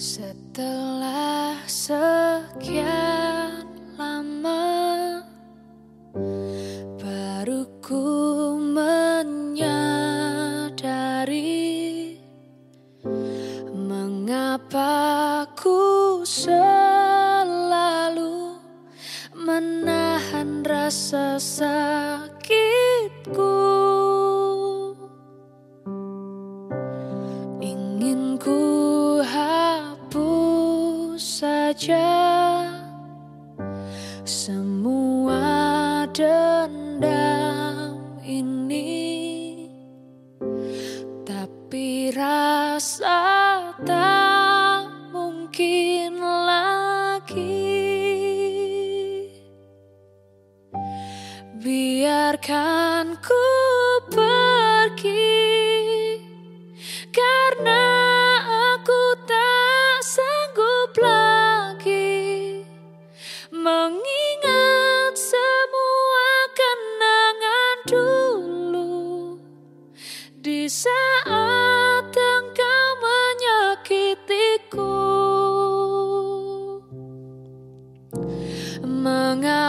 Setelah sekian lama Baru ku menyadari Mengapa ku selalu Menahan rasa sakitku saja. Semua dendam ini tapi rasa tak mungkin lagi. Biarkan ku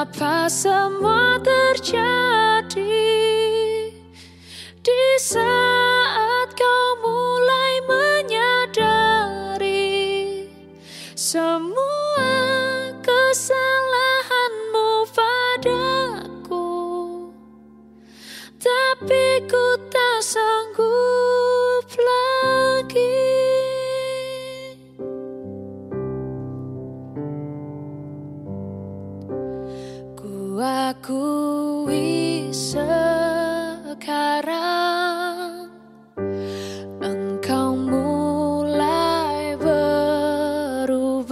Mengapa semua terjadi akui sekarang. Engkau mulai berubah.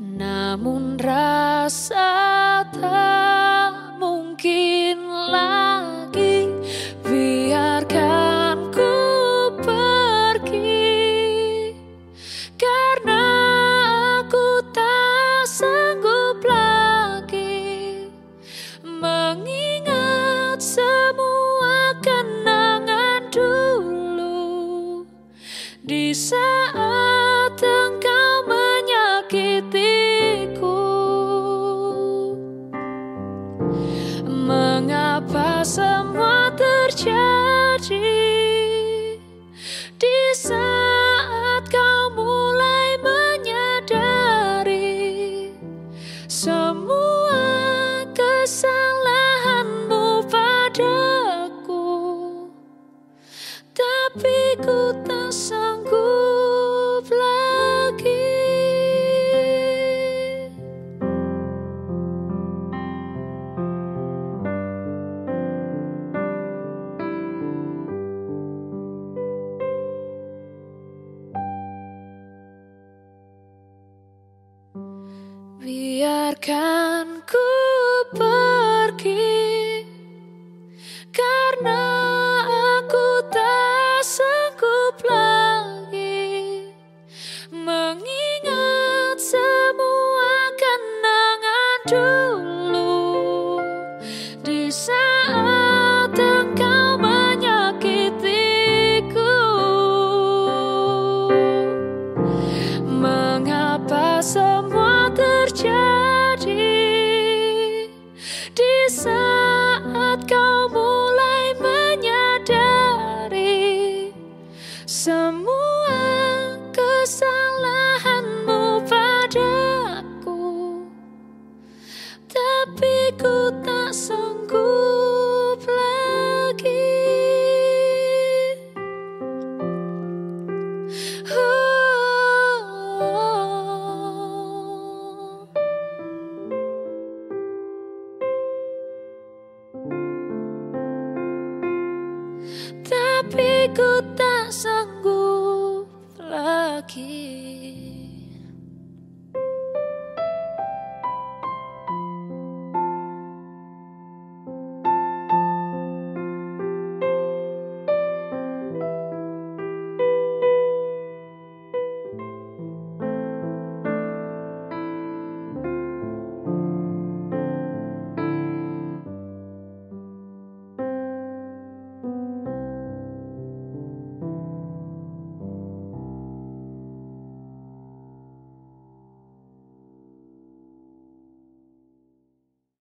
Namun rasa tak mungkin Di saat engkau menyakitiku Mengapa semua terjadi? Di saat kau mulai menyadari Semua kesalahanmu Biarkan ku pergi Karena aku tak sanggup lagi Mengingat semua kenangan dulu Tapi ku tak sanggup lagi